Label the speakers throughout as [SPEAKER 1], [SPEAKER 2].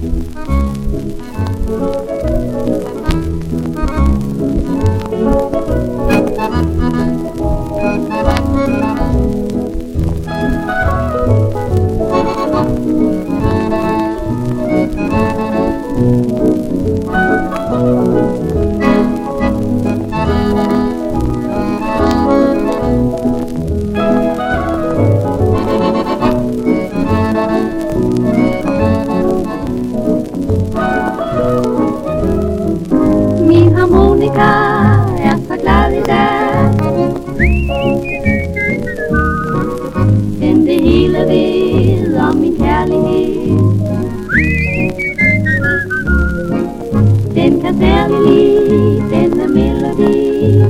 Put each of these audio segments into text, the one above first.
[SPEAKER 1] Min Den kan særlig lide denne melodi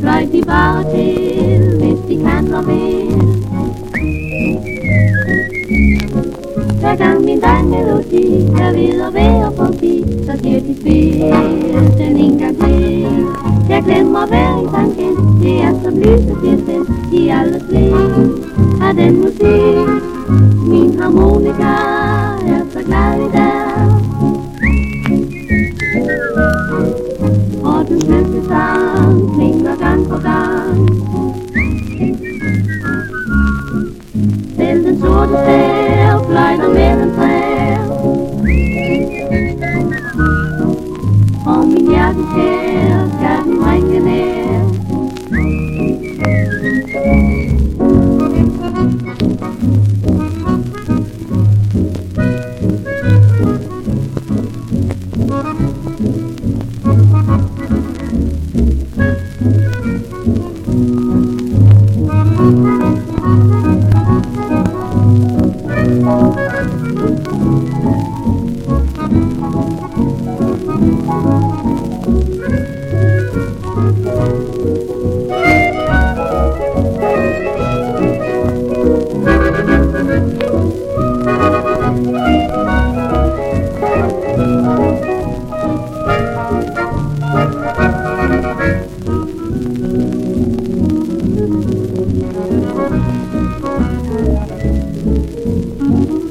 [SPEAKER 1] Fløjt de bare til, hvis de kan og vil Hver gang min melodi er ved at være forbi, så siger de spil den en gang til. Jeg glemmer hver en tanken, det er som lyset bliver sendt i alle flere af den musik. Min harmonika min hjertes kære skal den ringe nær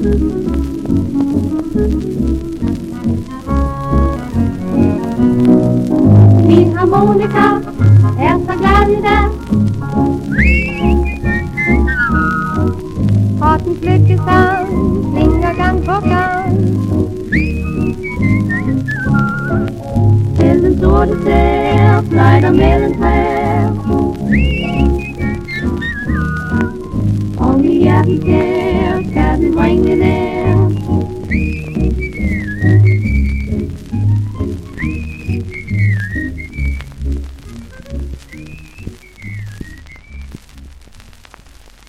[SPEAKER 1] Min harmonika er gang Selv